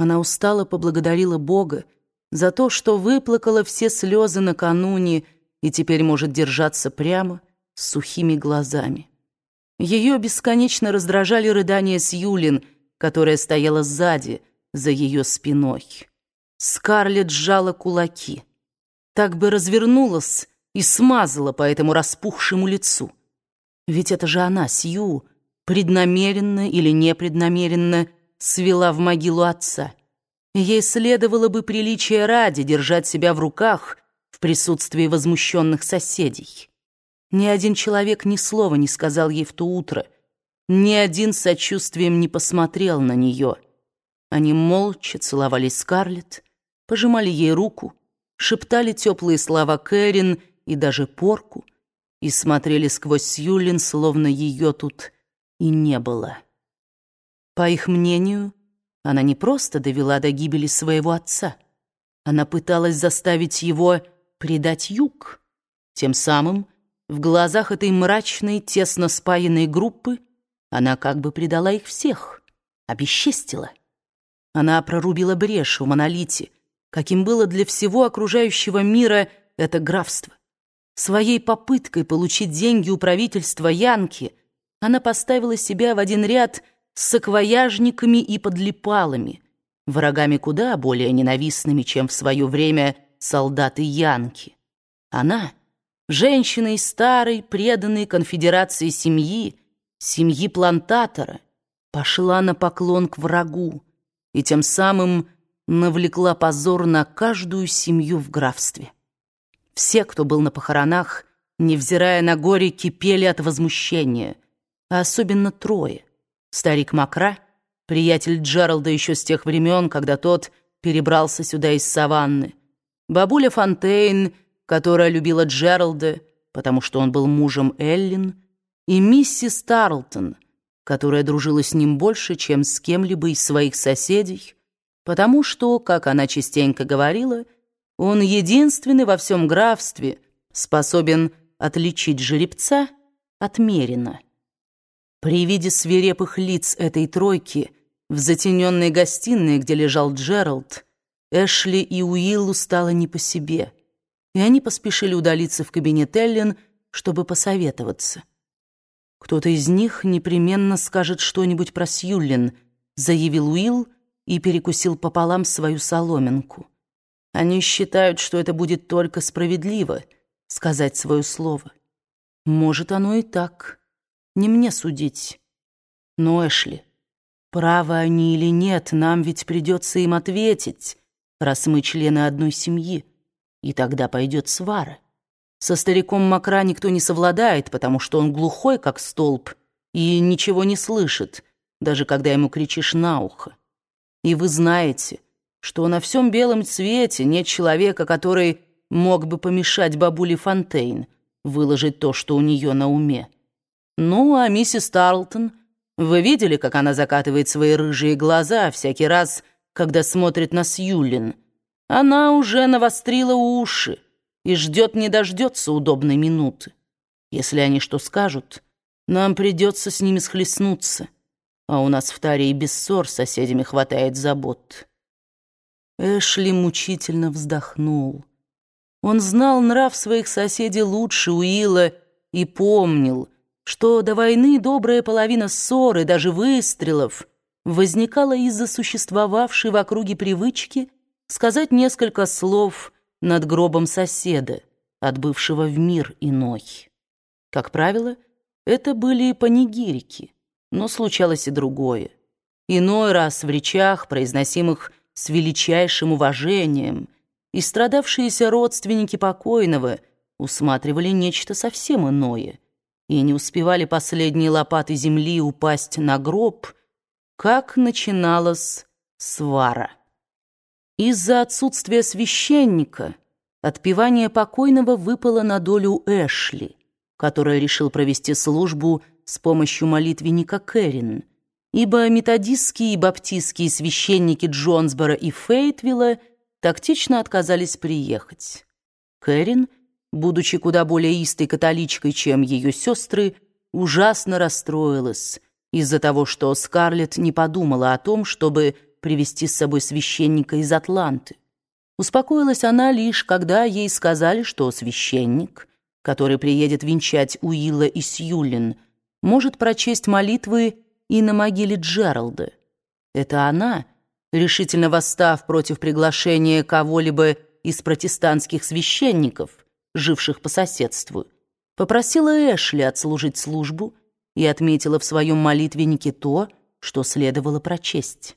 Она устало поблагодарила Бога за то, что выплакала все слезы накануне и теперь может держаться прямо с сухими глазами. Ее бесконечно раздражали рыдания Сьюлин, которая стояла сзади, за ее спиной. Скарлетт сжала кулаки. Так бы развернулась и смазала по этому распухшему лицу. Ведь это же она, Сью, преднамеренно или непреднамеренно свела в могилу отца. Ей следовало бы приличия ради держать себя в руках в присутствии возмущенных соседей. Ни один человек ни слова не сказал ей в то утро, ни один сочувствием не посмотрел на нее. Они молча целовали Скарлетт, пожимали ей руку, шептали теплые слова Кэрин и даже Порку и смотрели сквозь Сьюлин, словно ее тут и не было. По их мнению, она не просто довела до гибели своего отца, она пыталась заставить его предать юг. Тем самым в глазах этой мрачной, тесно спаянной группы она как бы предала их всех, обесчестила. Она прорубила брешь в монолите, каким было для всего окружающего мира это графство. Своей попыткой получить деньги у правительства Янки она поставила себя в один ряд с саквояжниками и подлипалами, врагами куда более ненавистными, чем в свое время солдаты Янки. Она, женщина из старой, преданной конфедерации семьи, семьи плантатора, пошла на поклон к врагу и тем самым навлекла позор на каждую семью в графстве. Все, кто был на похоронах, невзирая на горе, кипели от возмущения, а особенно трое. Старик Макра, приятель Джералда еще с тех времен, когда тот перебрался сюда из саванны, бабуля Фонтейн, которая любила Джералда, потому что он был мужем Эллин, и миссис Тарлтон, которая дружила с ним больше, чем с кем-либо из своих соседей, потому что, как она частенько говорила, он единственный во всем графстве способен отличить жеребца от мерина. При виде свирепых лиц этой тройки в затененной гостиной, где лежал Джеральд, Эшли и Уиллу стало не по себе, и они поспешили удалиться в кабинет Эллен, чтобы посоветоваться. «Кто-то из них непременно скажет что-нибудь про Сьюлин», заявил Уилл и перекусил пополам свою соломинку. «Они считают, что это будет только справедливо сказать свое слово. Может, оно и так». Не мне судить. Но, Эшли, правы они или нет, нам ведь придется им ответить, раз мы члены одной семьи, и тогда пойдет свара. Со стариком Макра никто не совладает, потому что он глухой, как столб, и ничего не слышит, даже когда ему кричишь на ухо. И вы знаете, что на всем белом свете нет человека, который мог бы помешать бабуле Фонтейн выложить то, что у нее на уме. Ну, а миссис Тарлтон, вы видели, как она закатывает свои рыжие глаза всякий раз, когда смотрит на Сьюлин? Она уже навострила уши и ждет не дождется удобной минуты. Если они что скажут, нам придется с ними схлестнуться, а у нас в таре и без ссор с соседями хватает забот. Эшли мучительно вздохнул. Он знал нрав своих соседей лучше Уилла и помнил, что до войны добрая половина ссоры, даже выстрелов, возникала из-за существовавшей в округе привычки сказать несколько слов над гробом соседа, отбывшего в мир иной. Как правило, это были панигирики, но случалось и другое. Иной раз в речах, произносимых с величайшим уважением, и страдавшиеся родственники покойного усматривали нечто совсем иное — и не успевали последние лопаты земли упасть на гроб, как начиналась свара. Из-за отсутствия священника отпевание покойного выпало на долю Эшли, который решил провести службу с помощью молитвенника Кэрин, ибо методистские и баптистские священники Джонсбора и Фейтвилла тактично отказались приехать. Кэрин — будучи куда более истой католичкой, чем ее сестры, ужасно расстроилась из-за того, что Скарлетт не подумала о том, чтобы привести с собой священника из Атланты. Успокоилась она лишь, когда ей сказали, что священник, который приедет венчать Уилла и Сьюлин, может прочесть молитвы и на могиле Джералда. Это она, решительно восстав против приглашения кого-либо из протестантских священников, живших по соседству, попросила Эшли отслужить службу и отметила в своем молитвеннике то, что следовало прочесть.